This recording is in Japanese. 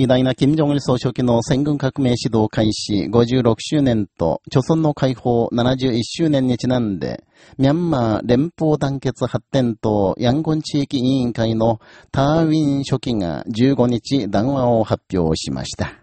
偉大な金正恩総書記の戦軍革命指導開始56周年と、著村の解放71周年にちなんで、ミャンマー連邦団結発展とヤンゴン地域委員会のターウィン書記が15日談話を発表しました。